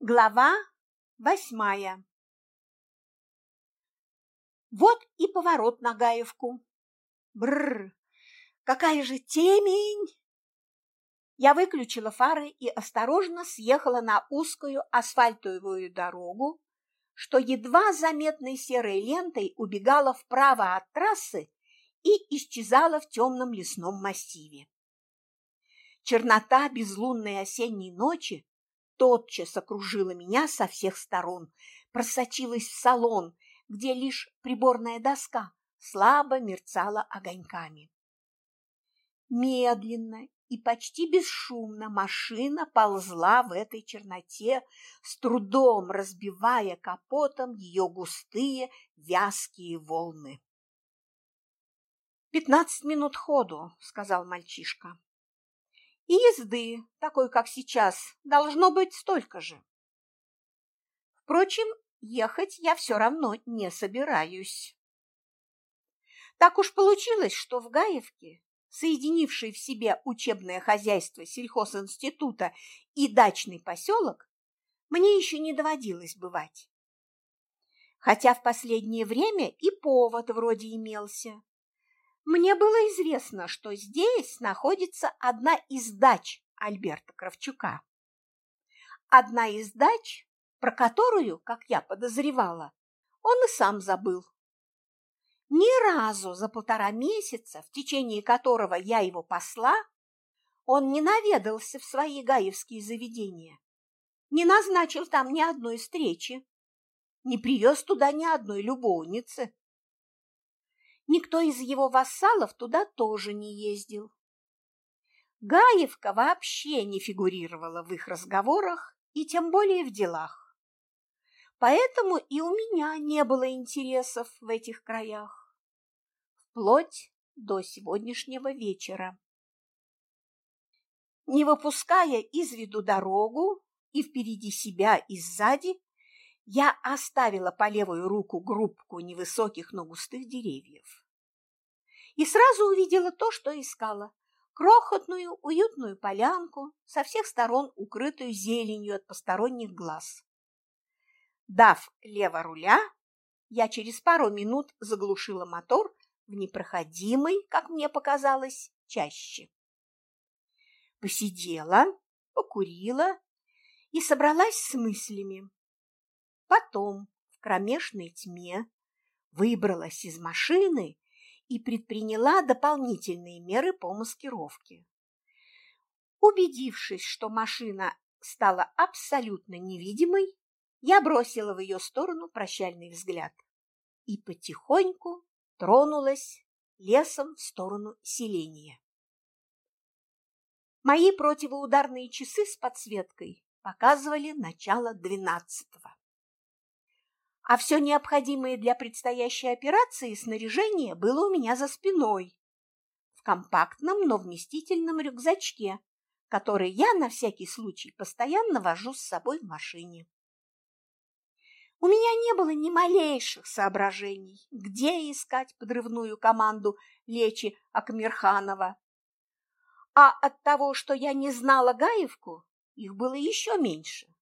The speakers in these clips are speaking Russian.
Глава восьмая Вот и поворот на Гаевку. Бррр, какая же темень! Я выключила фары и осторожно съехала на узкую асфальтовую дорогу, что едва заметной серой лентой убегала вправо от трассы и исчезала в темном лесном массиве. Чернота безлунной осенней ночи тотчас окружила меня со всех сторон, просочилась в салон, где лишь приборная доска слабо мерцала огоньками. Медленно и почти бесшумно машина ползла в этой черноте, с трудом разбивая капотом ее густые вязкие волны. «Пятнадцать минут ходу», — сказал мальчишка. «И езды, такой, как сейчас, должно быть столько же. Впрочем, ехать я все равно не собираюсь». Так уж получилось, что в Гаевке соединивший в себе учебное хозяйство сельхозинститута и дачный поселок, мне еще не доводилось бывать. Хотя в последнее время и повод вроде имелся. Мне было известно, что здесь находится одна из дач Альберта Кравчука. Одна из дач, про которую, как я подозревала, он и сам забыл. Ни разу за полтора месяца, в течение которого я его посла, он не наведался в свои гаевские заведения, не назначил там ни одной встречи, не привез туда ни одной любовницы. Никто из его вассалов туда тоже не ездил. Гаевка вообще не фигурировала в их разговорах и тем более в делах. Поэтому и у меня не было интересов в этих краях. Вплоть до сегодняшнего вечера. Не выпуская из виду дорогу и впереди себя и сзади, я оставила по левую руку группку невысоких, но густых деревьев. И сразу увидела то, что искала – крохотную, уютную полянку, со всех сторон укрытую зеленью от посторонних глаз. Дав лево руля, я через пару минут заглушила мотор в непроходимой, как мне показалось, чаще. Посидела, покурила и собралась с мыслями. Потом в кромешной тьме выбралась из машины и предприняла дополнительные меры по маскировке. Убедившись, что машина стала абсолютно невидимой, я бросила в ее сторону прощальный взгляд и потихоньку тронулась лесом в сторону селения. Мои противоударные часы с подсветкой показывали начало двенадцатого. А все необходимое для предстоящей операции снаряжение было у меня за спиной, в компактном, но вместительном рюкзачке, который я на всякий случай постоянно вожу с собой в машине. У меня не было ни малейших соображений, где искать подрывную команду Лечи Акмирханова. А от того, что я не знала Гаевку, их было еще меньше.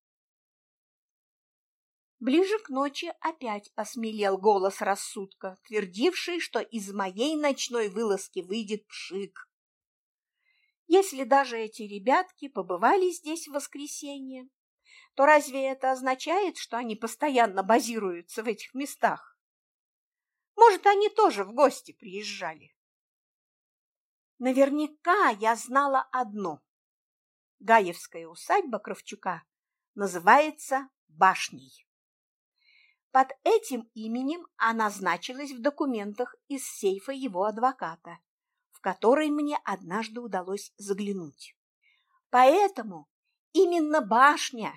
Ближе к ночи опять осмелел голос рассудка, твердивший, что из моей ночной вылазки выйдет пшик. Если даже эти ребятки побывали здесь в воскресенье, то разве это означает, что они постоянно базируются в этих местах? Может, они тоже в гости приезжали? Наверняка я знала одно. Гаевская усадьба Кравчука называется Башней. Под этим именем она значилась в документах из сейфа его адвоката, в который мне однажды удалось заглянуть. Поэтому именно башня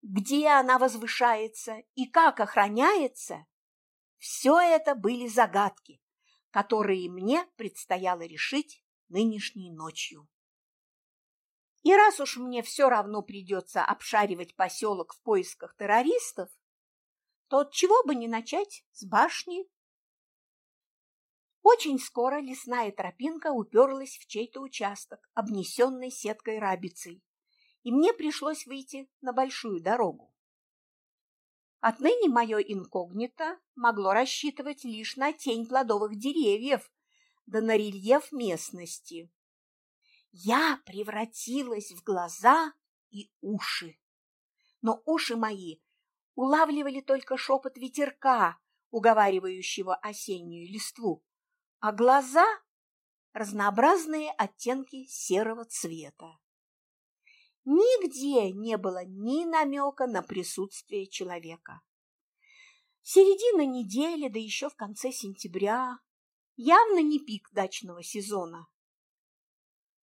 где она возвышается и как охраняется, все это были загадки, которые мне предстояло решить нынешней ночью. И раз уж мне все равно придется обшаривать поселок в поисках террористов, то от чего бы не начать с башни? Очень скоро лесная тропинка уперлась в чей-то участок, обнесенный сеткой рабицей и мне пришлось выйти на большую дорогу. Отныне мое инкогнито могло рассчитывать лишь на тень плодовых деревьев да на рельеф местности. Я превратилась в глаза и уши. Но уши мои улавливали только шепот ветерка, уговаривающего осеннюю листву, а глаза – разнообразные оттенки серого цвета. Нигде не было ни намека на присутствие человека. Середина недели, да еще в конце сентября, явно не пик дачного сезона.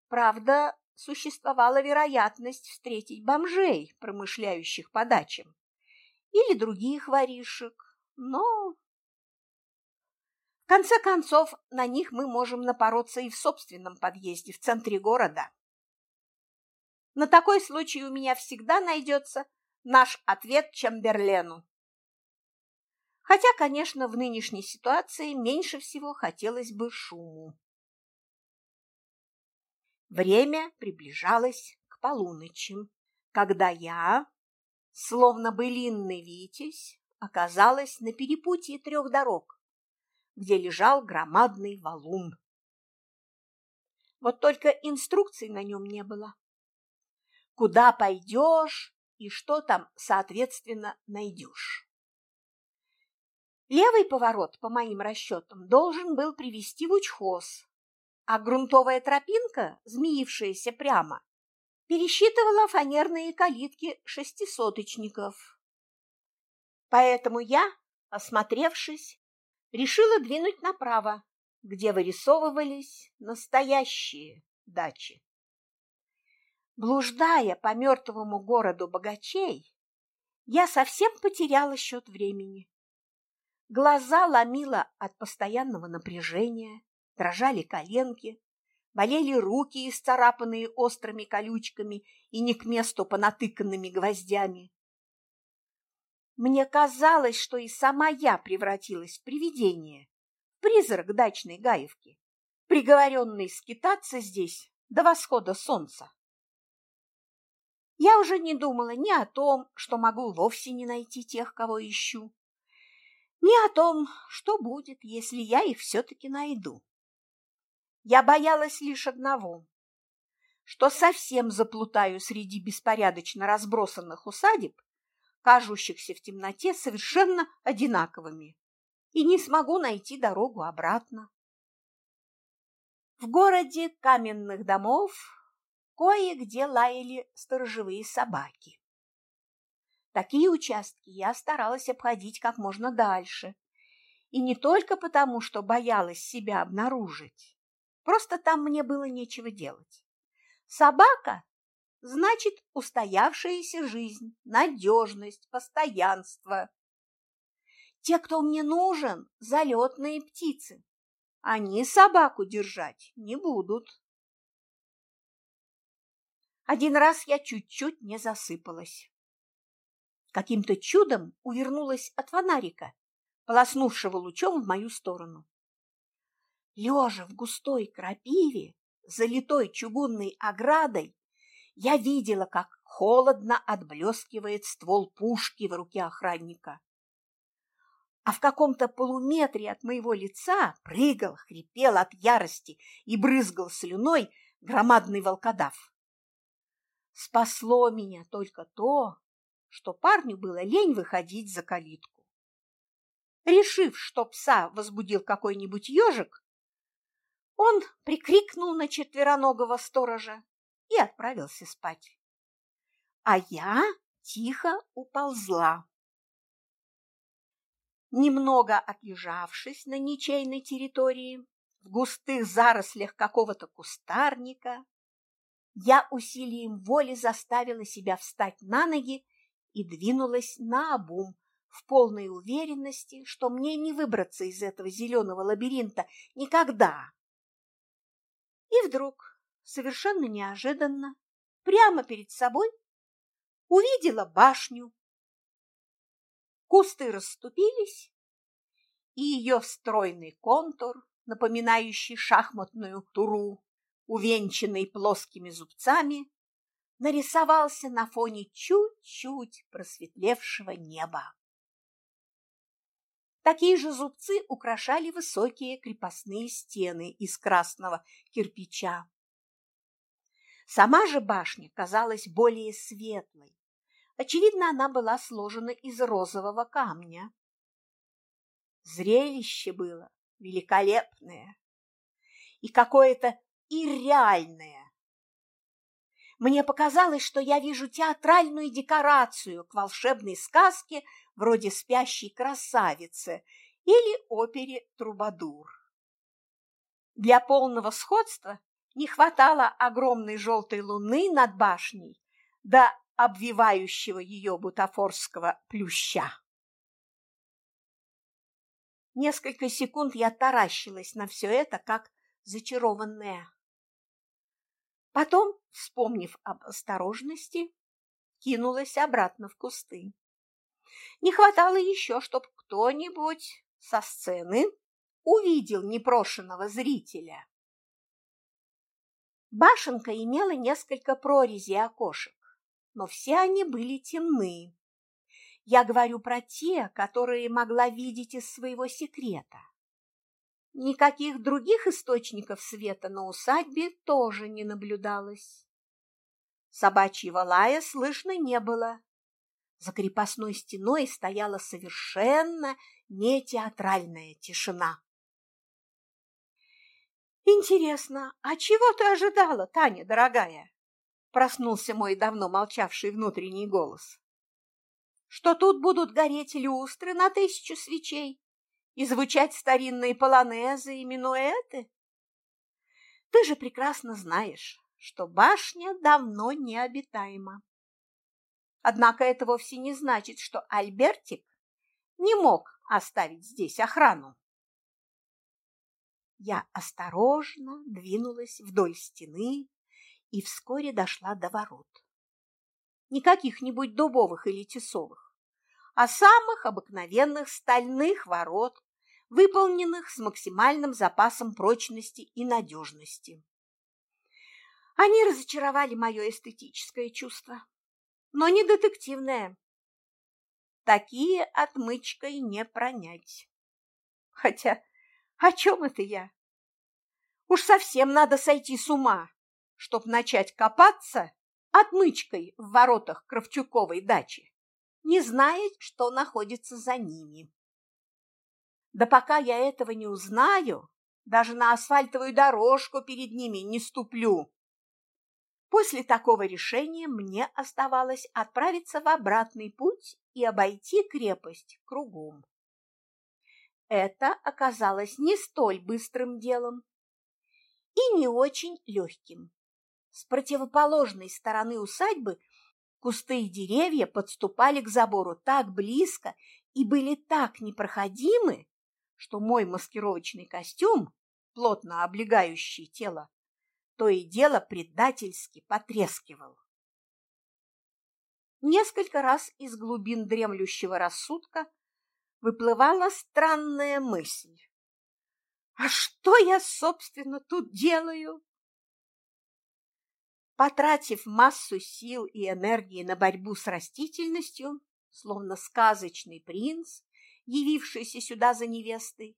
Правда, существовала вероятность встретить бомжей, промышляющих по дачам, или других воришек, но... В конце концов, на них мы можем напороться и в собственном подъезде в центре города. На такой случай у меня всегда найдется наш ответ Чамберлену. Хотя, конечно, в нынешней ситуации меньше всего хотелось бы шуму. Время приближалось к полуночи, когда я, словно былинный витязь, оказалась на перепутье трех дорог, где лежал громадный валун. Вот только инструкций на нем не было. Куда пойдешь и что там, соответственно, найдешь. Левый поворот, по моим расчетам, должен был привести в учхоз, а грунтовая тропинка, змеившаяся прямо, пересчитывала фанерные калитки шестисоточников. Поэтому я, осмотревшись, решила двинуть направо, где вырисовывались настоящие дачи. Блуждая по мертвому городу богачей, я совсем потеряла счет времени. Глаза ломило от постоянного напряжения, дрожали коленки, болели руки, исцарапанные острыми колючками и не к месту понатыканными гвоздями. Мне казалось, что и сама я превратилась в привидение, призрак дачной гаевки, приговоренный скитаться здесь до восхода солнца. Я уже не думала ни о том, что могу вовсе не найти тех, кого ищу, ни о том, что будет, если я их все-таки найду. Я боялась лишь одного, что совсем заплутаю среди беспорядочно разбросанных усадеб, кажущихся в темноте совершенно одинаковыми, и не смогу найти дорогу обратно. В городе каменных домов кое-где лаяли сторожевые собаки. Такие участки я старалась обходить как можно дальше, и не только потому, что боялась себя обнаружить, Просто там мне было нечего делать. Собака – значит устоявшаяся жизнь, надежность, постоянство. Те, кто мне нужен, залетные птицы. Они собаку держать не будут. Один раз я чуть-чуть не засыпалась. Каким-то чудом увернулась от фонарика, полоснувшего лучом в мою сторону лежа в густой крапиве, залитой чугунной оградой, я видела, как холодно отблескивает ствол пушки в руке охранника. А в каком-то полуметре от моего лица прыгал, хрипел от ярости и брызгал слюной громадный волкодав. Спасло меня только то, что парню было лень выходить за калитку. Решив, что пса возбудил какой-нибудь ежик, он прикрикнул на четвероногого сторожа и отправился спать. А я тихо уползла. Немного отлежавшись на ничейной территории, в густых зарослях какого-то кустарника, я усилием воли заставила себя встать на ноги и двинулась на обум в полной уверенности, что мне не выбраться из этого зеленого лабиринта никогда. И вдруг, совершенно неожиданно, прямо перед собой увидела башню. Кусты расступились, и ее стройный контур, напоминающий шахматную туру, увенчанный плоскими зубцами, нарисовался на фоне чуть-чуть просветлевшего неба. Такие же зубцы украшали высокие крепостные стены из красного кирпича. Сама же башня казалась более светлой. Очевидно, она была сложена из розового камня. Зрелище было великолепное и какое-то ирреальное. Мне показалось, что я вижу театральную декорацию к волшебной сказке вроде «Спящей красавицы» или опере «Трубадур». Для полного сходства не хватало огромной желтой луны над башней до обвивающего ее бутафорского плюща. Несколько секунд я таращилась на все это, как зачарованная. Потом, вспомнив об осторожности, кинулась обратно в кусты. Не хватало еще, чтобы кто-нибудь со сцены увидел непрошенного зрителя. Башенка имела несколько прорезей окошек, но все они были темны. Я говорю про те, которые могла видеть из своего секрета. Никаких других источников света на усадьбе тоже не наблюдалось. Собачьего лая слышно не было. За крепостной стеной стояла совершенно не театральная тишина. Интересно, а чего ты ожидала, Таня, дорогая? Проснулся мой давно молчавший внутренний голос. Что тут будут гореть люстры на тысячу свечей и звучать старинные полонезы и минуэты? Ты же прекрасно знаешь, что башня давно необитаема. Однако это вовсе не значит, что Альбертик не мог оставить здесь охрану. Я осторожно двинулась вдоль стены и вскоре дошла до ворот. Не каких-нибудь дубовых или тесовых, а самых обыкновенных стальных ворот, выполненных с максимальным запасом прочности и надежности. Они разочаровали мое эстетическое чувство, но не детективное. Такие отмычкой не пронять. Хотя о чем это я? Уж совсем надо сойти с ума, чтоб начать копаться отмычкой в воротах Кравчуковой дачи, не зная, что находится за ними. Да пока я этого не узнаю, даже на асфальтовую дорожку перед ними не ступлю. После такого решения мне оставалось отправиться в обратный путь и обойти крепость кругом. Это оказалось не столь быстрым делом и не очень легким. С противоположной стороны усадьбы кусты и деревья подступали к забору так близко и были так непроходимы, что мой маскировочный костюм, плотно облегающий тело, то и дело предательски потрескивал. Несколько раз из глубин дремлющего рассудка выплывала странная мысль. А что я, собственно, тут делаю? Потратив массу сил и энергии на борьбу с растительностью, словно сказочный принц, явившийся сюда за невестой,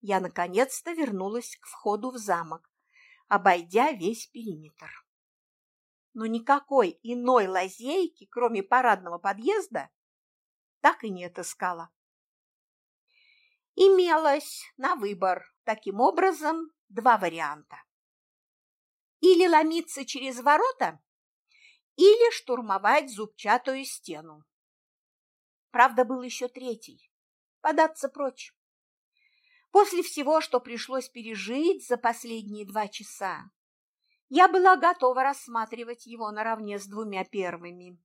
я наконец-то вернулась к входу в замок, обойдя весь периметр. Но никакой иной лазейки, кроме парадного подъезда, так и не отыскала имелось на выбор таким образом два варианта. Или ломиться через ворота, или штурмовать зубчатую стену. Правда, был еще третий – податься прочь. После всего, что пришлось пережить за последние два часа, я была готова рассматривать его наравне с двумя первыми.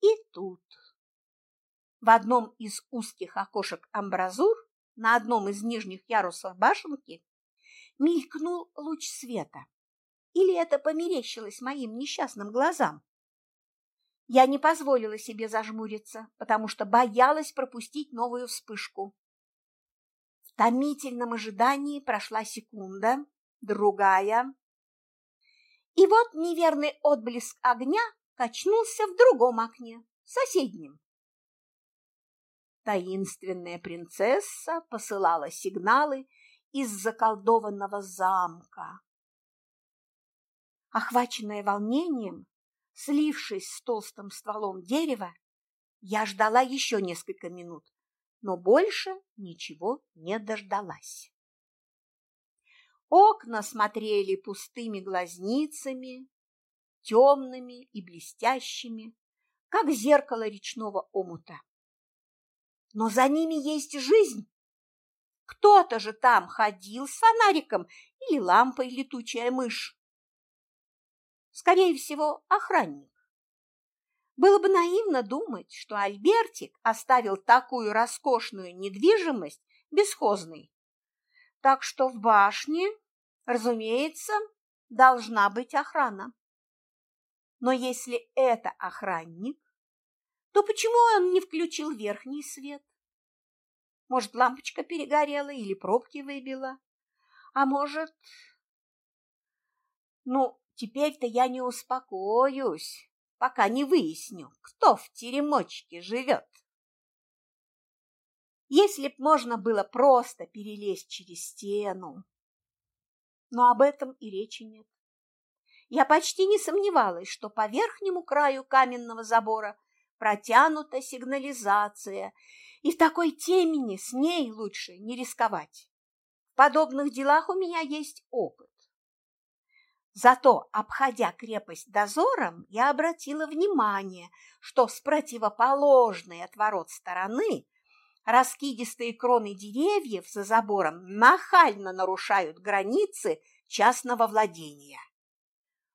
И тут в одном из узких окошек амбразур на одном из нижних ярусов башенки мелькнул луч света. Или это померещилось моим несчастным глазам? Я не позволила себе зажмуриться, потому что боялась пропустить новую вспышку. Томительном ожидании прошла секунда, другая. И вот неверный отблеск огня качнулся в другом окне, соседнем. Таинственная принцесса посылала сигналы из заколдованного замка. Охваченная волнением, слившись с толстым стволом дерева, я ждала еще несколько минут, но больше ничего не дождалась. Окна смотрели пустыми глазницами, темными и блестящими, как зеркало речного омута. Но за ними есть жизнь. Кто-то же там ходил с фонариком или лампой летучая мышь. Скорее всего, охранник. Было бы наивно думать, что Альбертик оставил такую роскошную недвижимость бесхозной. Так что в башне, разумеется, должна быть охрана. Но если это охранник, то почему он не включил верхний свет? Может, лампочка перегорела или пробки выбила? А может... Ну, теперь-то я не успокоюсь, пока не выясню, кто в теремочке живет. Если б можно было просто перелезть через стену. Но об этом и речи нет. Я почти не сомневалась, что по верхнему краю каменного забора протянута сигнализация, и в такой темени с ней лучше не рисковать. В подобных делах у меня есть опыт. Зато, обходя крепость дозором, я обратила внимание, что с противоположной от ворот стороны раскидистые кроны деревьев за забором нахально нарушают границы частного владения.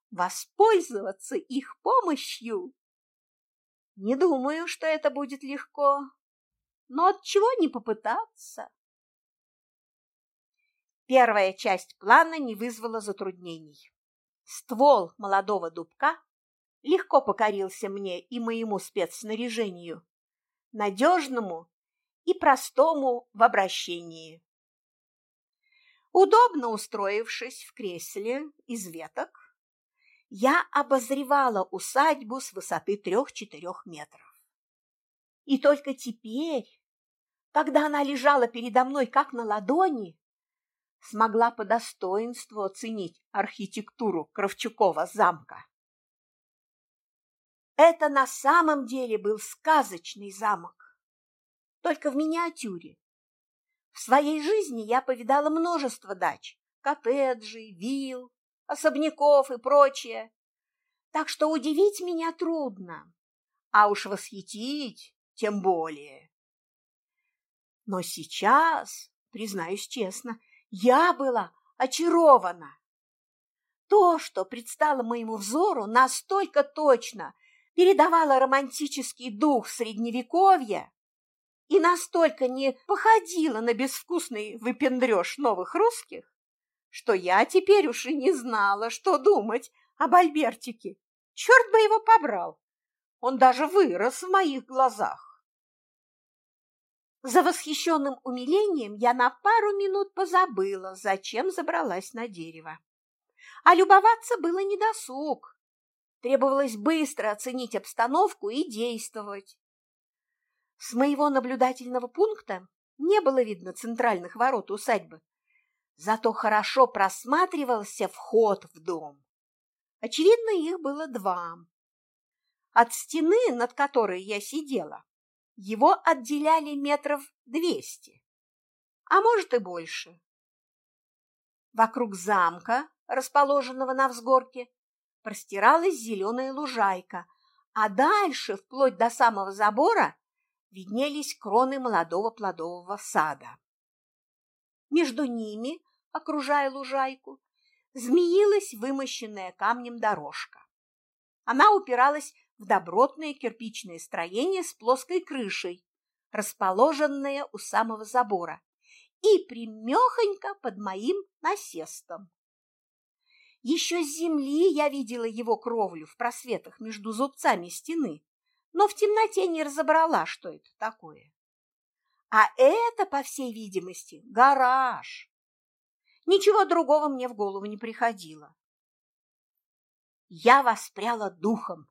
Воспользоваться их помощью? Не думаю, что это будет легко, но от чего не попытаться? Первая часть плана не вызвала затруднений. Ствол молодого дубка легко покорился мне и моему спецснаряжению, надежному и простому в обращении. Удобно устроившись в кресле из веток, я обозревала усадьбу с высоты трех-четырех метров. И только теперь, когда она лежала передо мной как на ладони, смогла по достоинству оценить архитектуру Кравчукова замка. Это на самом деле был сказочный замок только в миниатюре. В своей жизни я повидала множество дач, коттеджей, вилл, особняков и прочее. Так что удивить меня трудно, а уж восхитить тем более. Но сейчас, признаюсь честно, я была очарована. То, что предстало моему взору, настолько точно передавало романтический дух Средневековья, и настолько не походила на безвкусный выпендреж новых русских, что я теперь уж и не знала, что думать об Альбертике. Черт бы его побрал! Он даже вырос в моих глазах. За восхищенным умилением я на пару минут позабыла, зачем забралась на дерево. А любоваться было недосуг. Требовалось быстро оценить обстановку и действовать. С моего наблюдательного пункта не было видно центральных ворот усадьбы, зато хорошо просматривался вход в дом. Очевидно, их было два. От стены, над которой я сидела, его отделяли метров двести, а может и больше. Вокруг замка, расположенного на взгорке, простиралась зеленая лужайка, а дальше, вплоть до самого забора, виднелись кроны молодого плодового сада. Между ними, окружая лужайку, змеилась вымощенная камнем дорожка. Она упиралась в добротное кирпичное строение с плоской крышей, расположенное у самого забора, и примехонько под моим насестом. Еще с земли я видела его кровлю в просветах между зубцами стены, но в темноте не разобрала, что это такое. А это, по всей видимости, гараж. Ничего другого мне в голову не приходило. я воспряла духом.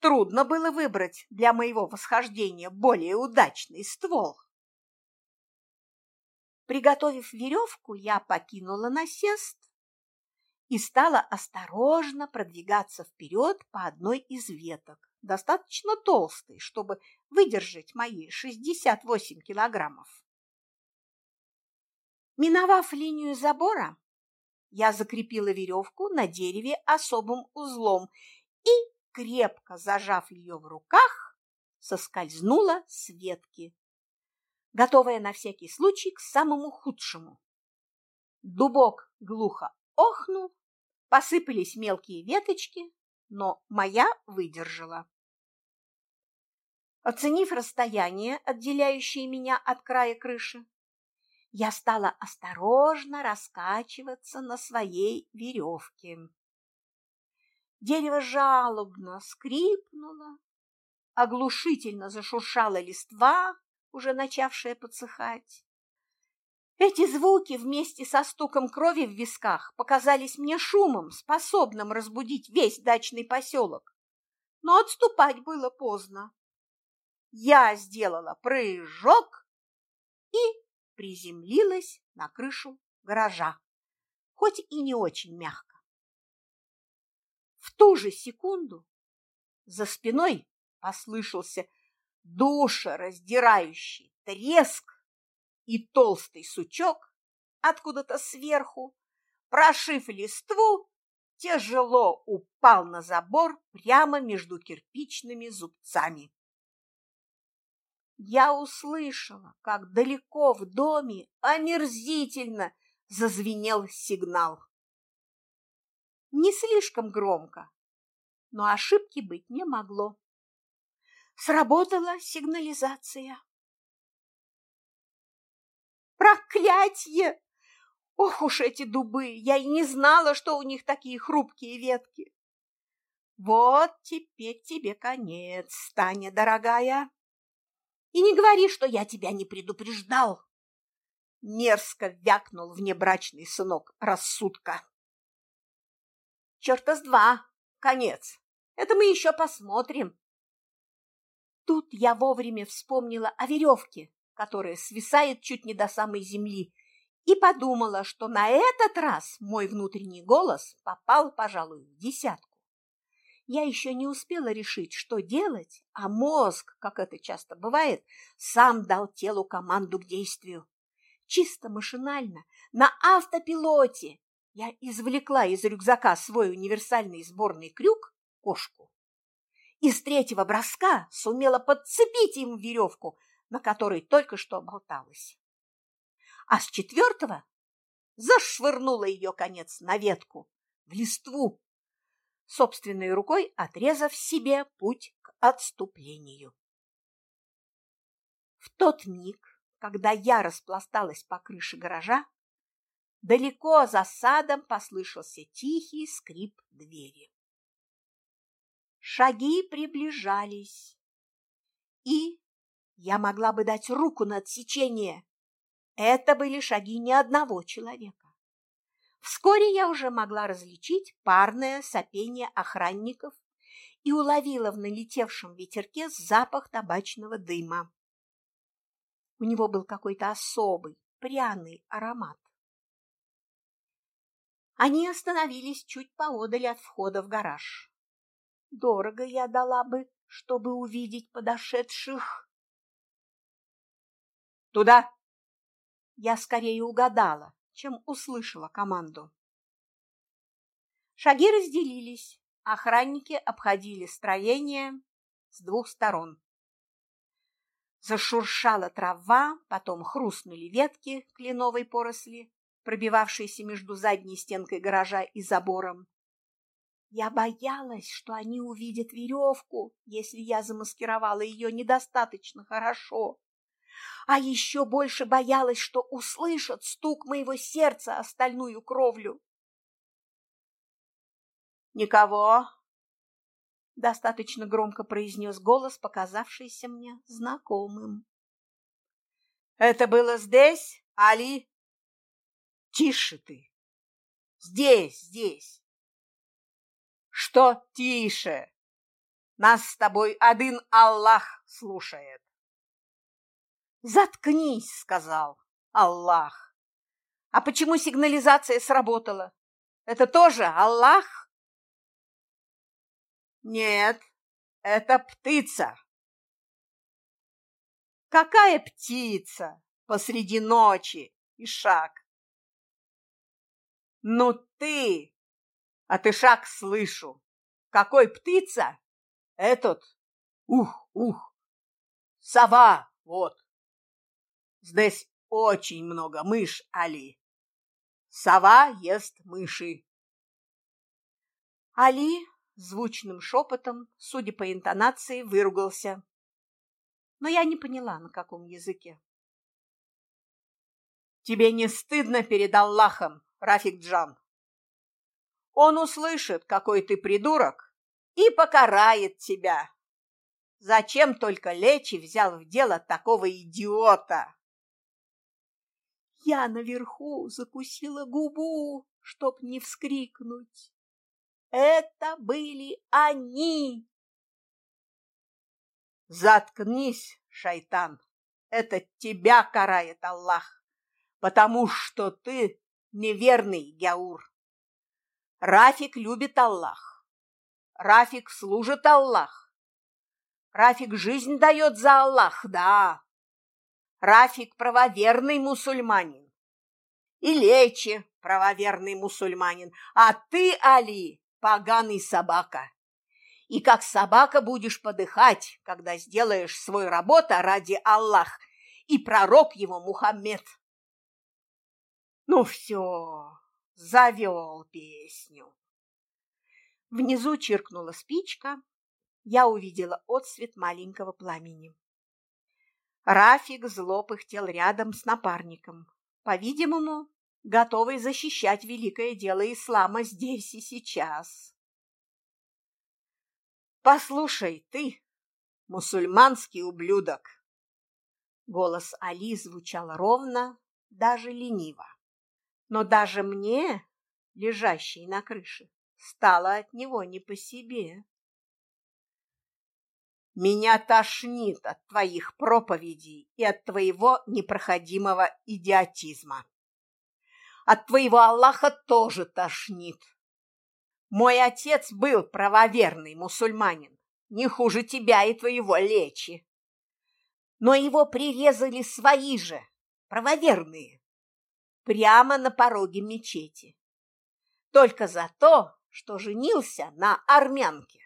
Трудно было выбрать для моего восхождения более удачный ствол. Приготовив веревку, я покинула насест и стала осторожно продвигаться вперед по одной из веток, достаточно толстой, чтобы выдержать мои 68 килограммов. Миновав линию забора, я закрепила веревку на дереве особым узлом и, крепко зажав ее в руках, соскользнула с ветки, готовая на всякий случай к самому худшему. Дубок глухо охнул, посыпались мелкие веточки, но моя выдержала. Оценив расстояние, отделяющее меня от края крыши, я стала осторожно раскачиваться на своей веревке. Дерево жалобно скрипнуло, оглушительно зашуршала листва, уже начавшая подсыхать. Эти звуки вместе со стуком крови в висках показались мне шумом, способным разбудить весь дачный поселок. Но отступать было поздно. Я сделала прыжок и приземлилась на крышу гаража, хоть и не очень мягко. В ту же секунду за спиной послышался душераздирающий треск, и толстый сучок откуда-то сверху, прошив листву, тяжело упал на забор прямо между кирпичными зубцами я услышала, как далеко в доме омерзительно зазвенел сигнал. Не слишком громко, но ошибки быть не могло. Сработала сигнализация. Проклятье! Ох уж эти дубы! Я и не знала, что у них такие хрупкие ветки. Вот теперь тебе конец, Таня дорогая. И не говори, что я тебя не предупреждал. Мерзко вякнул внебрачный сынок рассудка. Черта с два, конец. Это мы еще посмотрим. Тут я вовремя вспомнила о веревке, которая свисает чуть не до самой земли, и подумала, что на этот раз мой внутренний голос попал, пожалуй, в десятку. Я еще не успела решить, что делать, а мозг, как это часто бывает, сам дал телу команду к действию. Чисто машинально, на автопилоте, я извлекла из рюкзака свой универсальный сборный крюк, кошку, и с третьего броска сумела подцепить им веревку, на которой только что болталась. А с четвертого зашвырнула ее конец на ветку, в листву, собственной рукой отрезав себе путь к отступлению. В тот миг, когда я распласталась по крыше гаража, далеко за садом послышался тихий скрип двери. Шаги приближались, и я могла бы дать руку на отсечение. Это были шаги не одного человека. Вскоре я уже могла различить парное сопение охранников и уловила в налетевшем ветерке запах табачного дыма. У него был какой-то особый, пряный аромат. Они остановились чуть поодаль от входа в гараж. Дорого я дала бы, чтобы увидеть подошедших. «Туда!» Я скорее угадала, чем услышала команду. Шаги разделились, охранники обходили строение с двух сторон. Зашуршала трава, потом хрустнули ветки кленовой поросли, пробивавшиеся между задней стенкой гаража и забором. Я боялась, что они увидят веревку, если я замаскировала ее недостаточно хорошо а еще больше боялась, что услышат стук моего сердца о стальную кровлю. «Никого!» — достаточно громко произнес голос, показавшийся мне знакомым. «Это было здесь, Али?» «Тише ты! Здесь, здесь!» Что тише? Нас с тобой один Аллах слушает. Заткнись, сказал Аллах. А почему сигнализация сработала? Это тоже Аллах? Нет, это птица. Какая птица посреди ночи, Ишак? Ну ты, а ты шаг слышу. Какой птица? Этот. Ух, ух. Сова, вот. Здесь очень много мышь, Али. Сова ест мыши. Али звучным шепотом, судя по интонации, выругался. Но я не поняла, на каком языке. Тебе не стыдно перед Аллахом, Рафик Джан? Он услышит, какой ты придурок, и покарает тебя. Зачем только Лечи взял в дело такого идиота? Я наверху закусила губу, чтоб не вскрикнуть. Это были они! Заткнись, шайтан! Это тебя карает Аллах, потому что ты неверный Гяур. Рафик любит Аллах. Рафик служит Аллах. Рафик жизнь дает за Аллах, да. Рафик правоверный мусульманин. И Лечи правоверный мусульманин. А ты, Али, поганый собака. И как собака будешь подыхать, когда сделаешь свой работа ради Аллах и пророк его Мухаммед. Ну все, завел песню. Внизу чиркнула спичка, я увидела отсвет маленького пламени. Рафик зло пыхтел рядом с напарником, по-видимому, готовый защищать великое дело ислама здесь и сейчас. «Послушай, ты, мусульманский ублюдок!» Голос Али звучал ровно, даже лениво. Но даже мне, лежащей на крыше, стало от него не по себе. Меня тошнит от твоих проповедей и от твоего непроходимого идиотизма. От твоего Аллаха тоже тошнит. Мой отец был правоверный мусульманин, не хуже тебя и твоего лечи. Но его прирезали свои же, правоверные, прямо на пороге мечети. Только за то, что женился на армянке.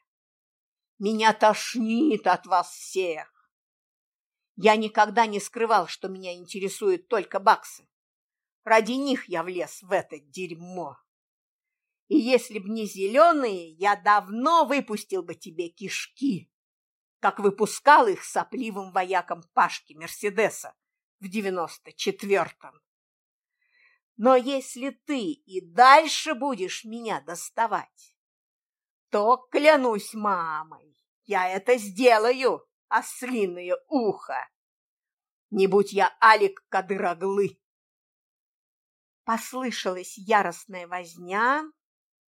Меня тошнит от вас всех. Я никогда не скрывал, что меня интересуют только баксы. Ради них я влез в это дерьмо. И если б не зеленые, я давно выпустил бы тебе кишки, как выпускал их сопливым вояком Пашки Мерседеса в девяносто четвертом. Но если ты и дальше будешь меня доставать, то, клянусь мамой, я это сделаю, ослиное ухо. Не будь я Алик Кадыроглы. Послышалась яростная возня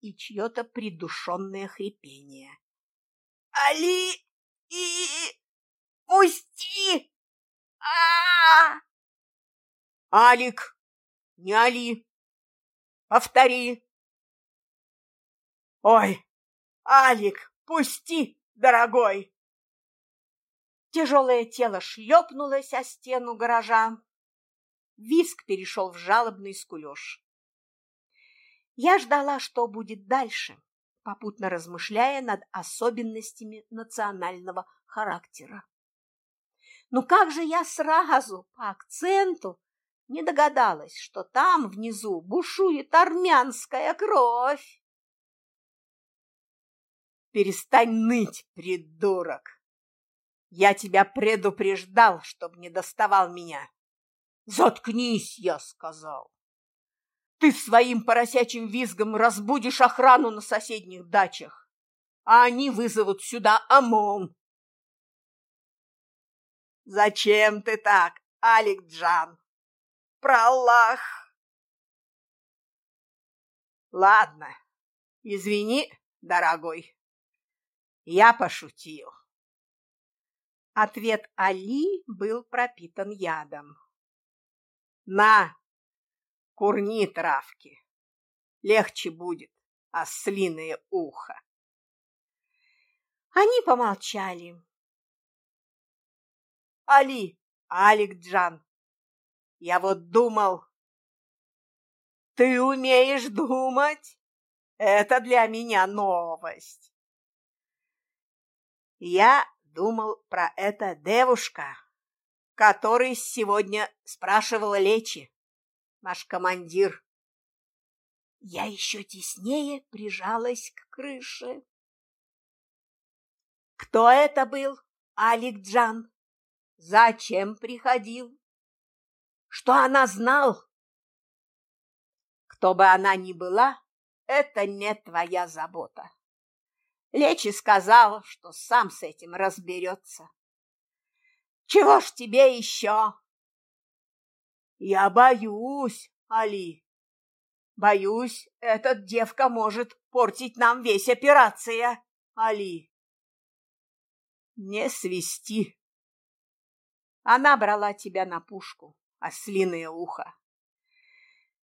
и чье-то придушенное хрипение. «Али! И... Пусти! а, -а, -а! «Алик! Не Али! Повтори!» «Ой, Алик, пусти, дорогой!» Тяжелое тело шлепнулось о стену гаража. Виск перешел в жалобный скулеж. Я ждала, что будет дальше, попутно размышляя над особенностями национального характера. Ну как же я сразу, по акценту, не догадалась, что там внизу бушует армянская кровь? Перестань ныть, придурок. Я тебя предупреждал, чтобы не доставал меня. Заткнись, я сказал. Ты своим поросячьим визгом разбудишь охрану на соседних дачах, а они вызовут сюда ОМОН. Зачем ты так, Алик Джан? Про Аллах. Ладно, извини, дорогой. Я пошутил. Ответ Али был пропитан ядом. На, курни травки. Легче будет ослиное ухо. Они помолчали. Али, Алик Джан, я вот думал, ты умеешь думать? Это для меня новость. Я думал про это девушка, который сегодня спрашивала Лечи, наш командир. Я еще теснее прижалась к крыше. Кто это был, Алик Джан? Зачем приходил? Что она знал? Кто бы она ни была, это не твоя забота. Лечи сказал, что сам с этим разберется. Чего ж тебе еще? Я боюсь, Али. Боюсь, этот девка может портить нам весь операция, Али. Не свисти. Она брала тебя на пушку, ослиное ухо.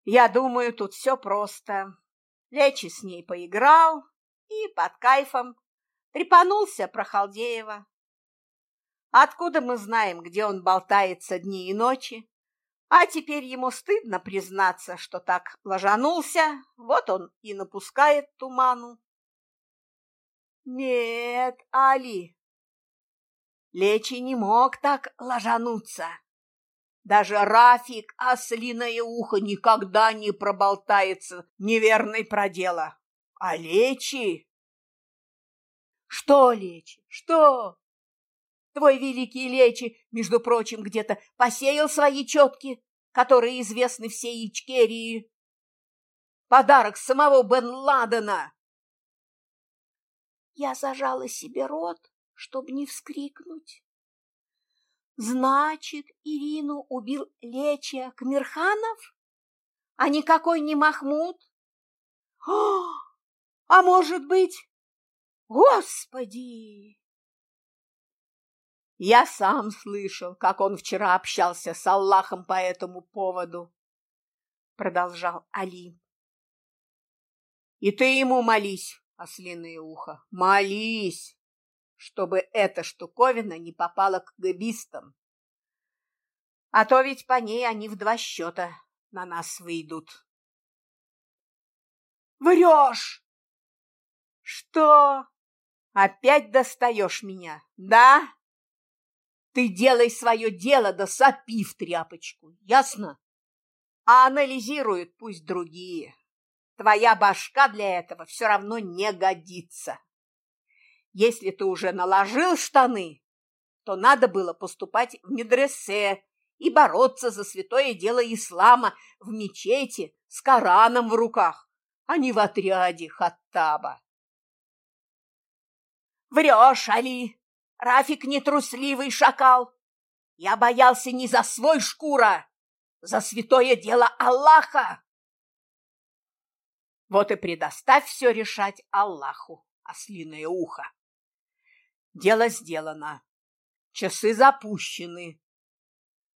Я думаю, тут все просто. Лечи с ней поиграл и под кайфом трепанулся про Халдеева. Откуда мы знаем, где он болтается дни и ночи? А теперь ему стыдно признаться, что так ложанулся, вот он и напускает туману. Нет, Али, Лечи не мог так ложануться. Даже Рафик, ослиное ухо, никогда не проболтается неверной продела. А Лечи... Что, Лечи, что? Твой великий Лечи, между прочим, где-то посеял свои четки, которые известны всей Ичкерии. Подарок самого Бен Ладена. Я зажала себе рот, чтобы не вскрикнуть. Значит, Ирину убил Лечия Кмирханов, а никакой не Махмуд? О, а может быть, Господи! Я сам слышал, как он вчера общался с Аллахом по этому поводу, продолжал Али. И ты ему молись, ослиное ухо, молись, чтобы эта штуковина не попала к габистам. А то ведь по ней они в два счета на нас выйдут. Врешь! Что? Опять достаешь меня, да? Ты делай свое дело, да сопи в тряпочку, ясно? А анализируют пусть другие. Твоя башка для этого все равно не годится. Если ты уже наложил штаны, то надо было поступать в медресе и бороться за святое дело ислама в мечети с Кораном в руках, а не в отряде Хаттаба. Врешь, Али, Рафик нетрусливый шакал. Я боялся не за свой шкура, за святое дело Аллаха. Вот и предоставь все решать Аллаху, ослиное ухо. Дело сделано. Часы запущены.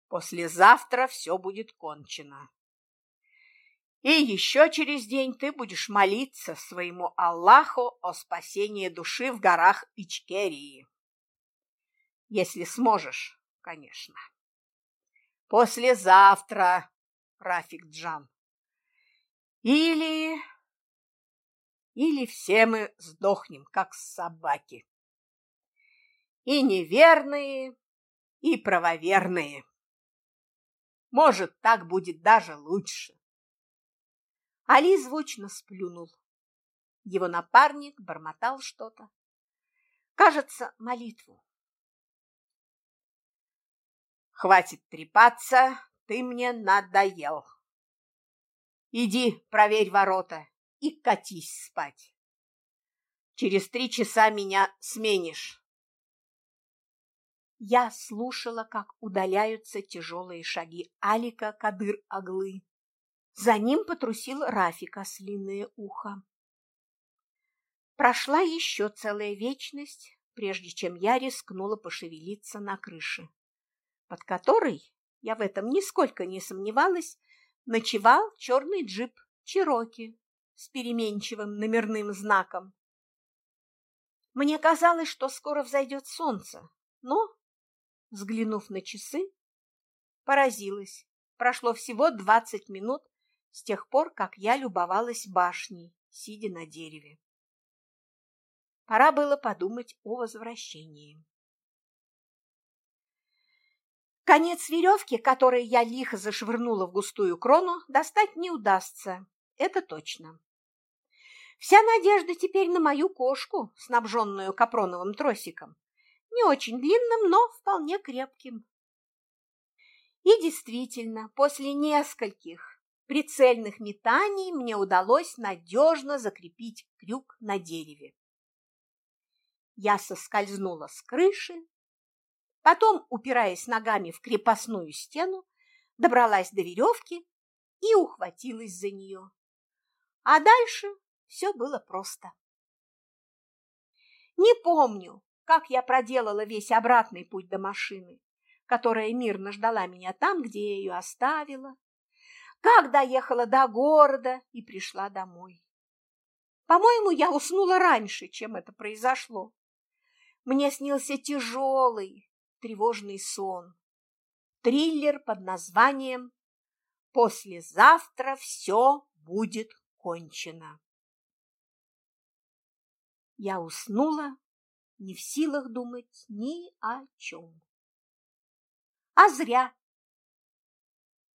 Послезавтра все будет кончено. И еще через день ты будешь молиться своему Аллаху о спасении души в горах Ичкерии. Если сможешь, конечно. Послезавтра, Рафик Джан. Или... Или все мы сдохнем, как собаки и неверные, и правоверные. Может, так будет даже лучше. Али звучно сплюнул. Его напарник бормотал что-то. Кажется, молитву. Хватит трепаться, ты мне надоел. Иди, проверь ворота и катись спать. Через три часа меня сменишь. Я слушала, как удаляются тяжелые шаги Алика Кадыр-Аглы. За ним потрусил Рафик ослиное ухо. Прошла еще целая вечность, прежде чем я рискнула пошевелиться на крыше, под которой, я в этом нисколько не сомневалась, ночевал черный джип Чироки с переменчивым номерным знаком. Мне казалось, что скоро взойдет солнце, но, взглянув на часы, поразилась. Прошло всего двадцать минут с тех пор, как я любовалась башней, сидя на дереве. Пора было подумать о возвращении. Конец веревки, который я лихо зашвырнула в густую крону, достать не удастся, это точно. Вся надежда теперь на мою кошку, снабженную капроновым тросиком, не очень длинным, но вполне крепким. И действительно, после нескольких прицельных метаний мне удалось надежно закрепить крюк на дереве. Я соскользнула с крыши, потом, упираясь ногами в крепостную стену, добралась до веревки и ухватилась за нее. А дальше все было просто. Не помню, как я проделала весь обратный путь до машины, которая мирно ждала меня там, где я ее оставила, как доехала до города и пришла домой. По-моему, я уснула раньше, чем это произошло. Мне снился тяжелый, тревожный сон. Триллер под названием «Послезавтра все будет кончено». Я уснула, не в силах думать ни о чем. А зря.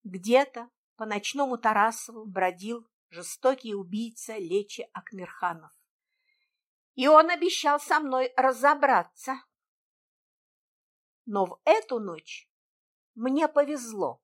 Где-то по ночному Тарасову бродил жестокий убийца Лечи Акмирханов. И он обещал со мной разобраться. Но в эту ночь мне повезло.